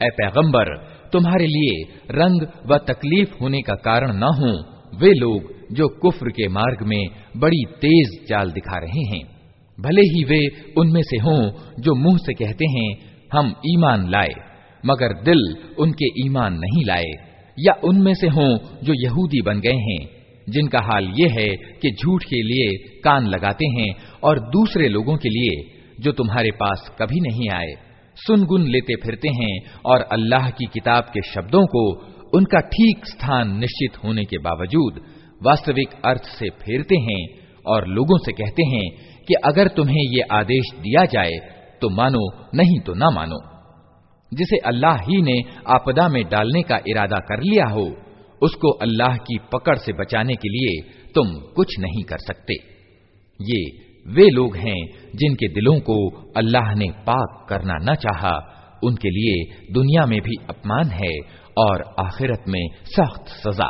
ए पैगंबर तुम्हारे लिए रंग व तकलीफ होने का कारण न हो वे लोग जो कुफ्र के मार्ग में बड़ी तेज चाल दिखा रहे हैं भले ही वे उनमें से हों जो मुंह से कहते हैं हम ईमान लाए मगर दिल उनके ईमान नहीं लाए, या उनमें से हों जो यहूदी बन गए हैं, जिनका हाल ये है कि झूठ के लिए कान लगाते हैं और दूसरे लोगों के लिए, जो तुम्हारे पास कभी नहीं आए, सुनगुन लेते फिरते हैं और अल्लाह की किताब के शब्दों को उनका ठीक स्थान निश्चित होने के बावजूद वास्तविक अर्थ से फेरते हैं और लोगों से कहते हैं कि अगर तुम्हें ये आदेश दिया जाए तो मानो, नहीं तो ना मानो। जिसे अल्लाह ही ने आपदा में डालने का इरादा कर लिया हो, उसको अल्लाह की पकड़ से बचाने के लिए तुम कुछ नहीं कर सकते। ये वे लोग हैं जिनके दिलों को अल्लाह ने पाक करना न चाहा। उनके लिए दुनिया में भी अपमान है और आखिरत में सख्त सजा।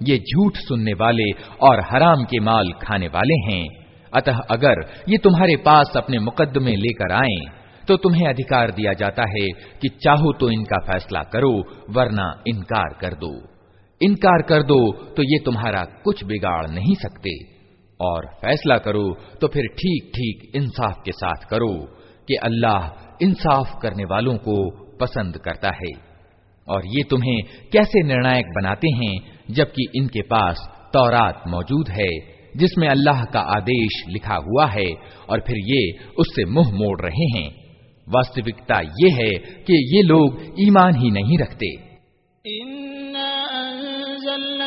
ये झूठ सुनने वाले और हराम के माल खाने वाले हैं अतः अगर ये तुम्हारे पास अपने मुकदमे लेकर आए तो तुम्हें अधिकार दिया जाता है कि चाहो तो इनका फैसला करो वरना इनकार कर दो इनकार कर दो तो ये तुम्हारा कुछ बिगाड़ नहीं सकते और फैसला करो तो फिर ठीक ठीक इंसाफ के साथ करो कि अल्लाह इंसाफ करने वालों को पसंद करता है। और ये तुम्हें कैसे निर्णायक बनाते हैं, जबकि इनके पास तौरात मौजूद है, जिसमें अल्लाह का आदेश लिखा हुआ है, और फिर ये उससे मुँह मोड़ रहे हैं। वास्तविकता ये है कि ये लोग ईमान ही नहीं रखते।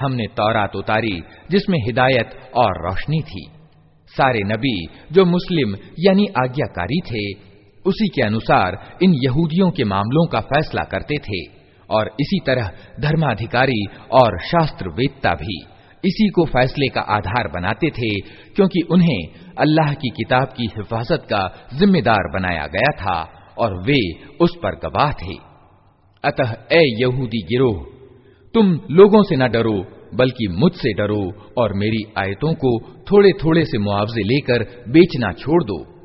हमने तौरात उतारी जिसमें हिदायत और रोशनी थी सारे नबी जो मुस्लिम यानी आज्ञाकारी थे उसी के अनुसार इन यहूदियों के मामलों का फैसला करते थे, और इसी तरह धर्माधिकारी और शास्त्र वेदता भी इसी को फैसले का आधार बनाते थे, क्योंकि उन्हें अल्लाह की किताब की हिफाजत का जिम्मेदार बनाया गया था, और वे उस पर गवाह थे। अतः, ए यहूदी गिरोह, तुम लोगों से न डरो, बल्कि मुझसे डरो और मेरी आयतों को थोड़े थोड़े से मुआवजे लेकर बेचना छोड़ दो।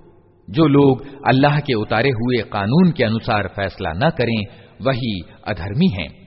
जो लोग अल्लाह के उतारे हुए कानून के अनुसार फैसला न करें वही अधर्मी हैं।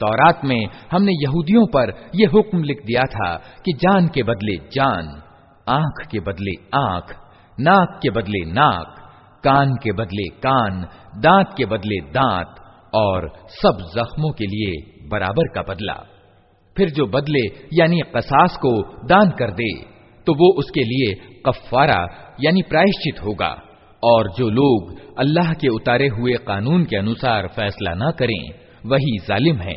तौरात में हमने यहूदियों पर यह हुक्म लिख दिया था कि जान के बदले जान आँख के बदले आँख, नाक के बदले नाक, कान के बदले कान, दांत के बदले दांत, और सब जख्मों के लिए बराबर का बदला। फिर जो बदले, यानी कसास को दान कर दे तो वो उसके लिए कफारा यानी प्रायश्चित होगा। और जो लोग अल्लाह के उतारे हुए कानून के अनुसार फैसला न करें, वही जालिम है।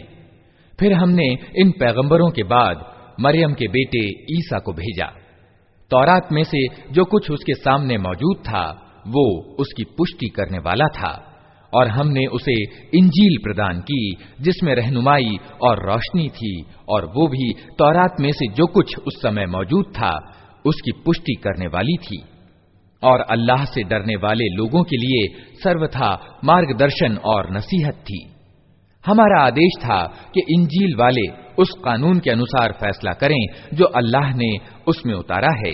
फिर हमने इन पैगंबरों के बाद मरियम के बेटे ईसा को भेजा। तौरात में से जो कुछ उसके सामने मौजूद था, वो उसकी पुष्टि करने वाला था, और हमने उसे इंजील प्रदान की, जिसमें रहनुमाई और रोशनी थी, और वो भी तौरात में से जो कुछ उस समय मौजूद था, उसकी पुष्टि करने वाली थी। और अल्लाह से डरने वाले लोगों के लिए सर्वथा मार्गदर्शन और नसीहत थी। हमारा आदेश था कि इंजील वाले उस कानून के अनुसार फैसला करें जो अल्लाह ने उसमें उतारा है।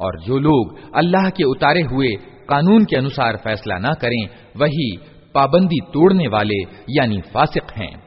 और जो लोग अल्लाह के उतारे हुए कानून के अनुसार फैसला न करें, वही पाबंदी तोड़ने वाले यानी फासिक हैं।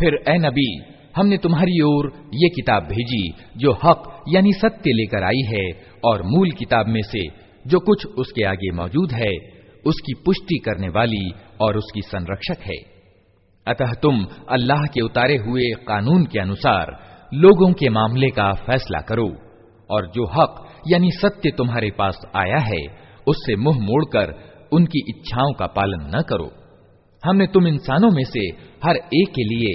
फिर ए नबी हमने तुम्हारी ओर ये किताब भेजी जो हक यानी सत्य लेकर आई है और मूल किताब में से जो कुछ उसके आगे मौजूद है उसकी पुष्टि करने वाली और उसकी संरक्षक है। अतः तुम अल्लाह के उतारे हुए कानून के अनुसार लोगों के मामले का फैसला करो और जो हक, यानी सत्य तुम्हारे पास आया है, उससे मुँह मोड़कर उनकी इच्छाओं का पालन न करो। हमने तुम इंसानों में से हर एक के लिए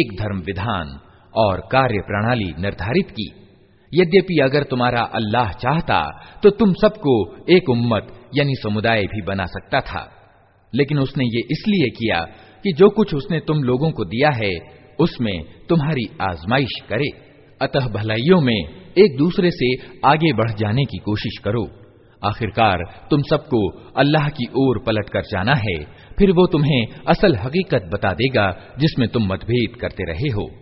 एक धर्म विधान और कार्य प्रणाली निर्धारित की। यद्यपि अगर तुम्हारा अल्लाह चाहता तो तुम सबको एक उम्मत, यानी समुदाय भी बना सकता था। लेकिन उसने ये इसलिए किया कि जो कुछ उसने तुम लोगों को दिया है, उसमें तुम्हारी आजमाइश करे। अतः भलाइयों में एक दूसरे से आगे बढ़ जाने की कोशिश करो। आखिरकार तुम सबको अल्लाह की ओर पलट कर जाना है, फिर वो तुम्हें असल हकीकत बता देगा, जिसमें तुम मतभेद करते रहे हो।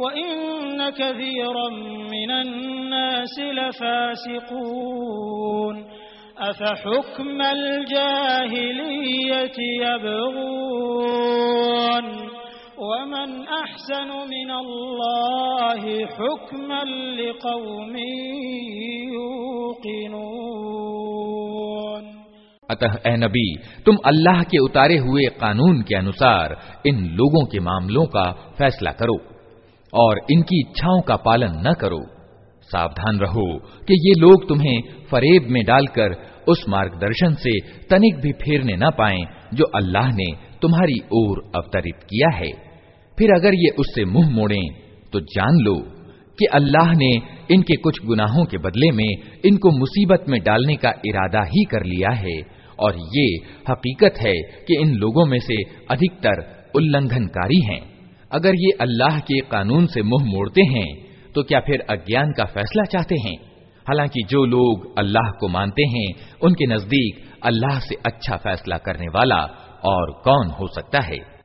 वइन कसीरम मिनन्नास लफासिकून अफहुक्मल जाहिलियति यबगून वमन अहसन मिनल्लाहि हुक्मन लिकौमि यूकिनून अतः ए नबी तुम अल्लाह के उतारे हुए कानून के अनुसार इन लोगों के मामलों का फैसला करो और इनकी इच्छाओं का पालन न करो। सावधान रहो कि ये लोग तुम्हें फरेब में डालकर उस मार्गदर्शन से तनिक भी फेरने न पाए, जो अल्लाह ने तुम्हारी ओर अवतरित किया है। फिर अगर ये उससे मुँह मोड़े तो जान लो कि अल्लाह ने इनके कुछ गुनाहों के बदले में इनको मुसीबत में डालने का इरादा ही कर लिया है, और ये हकीकत है कि इन लोगों में से अधिकतर उल्लंघनकारी हैं। अगर ये अल्लाह के कानून से मुँह मोड़ते हैं तो क्या फिर अज्ञान का फैसला चाहते हैं? हालाँकि जो लोग अल्लाह को मानते हैं, उनके नज़दीक अल्लाह से अच्छा फैसला करने वाला और कौन हो सकता है?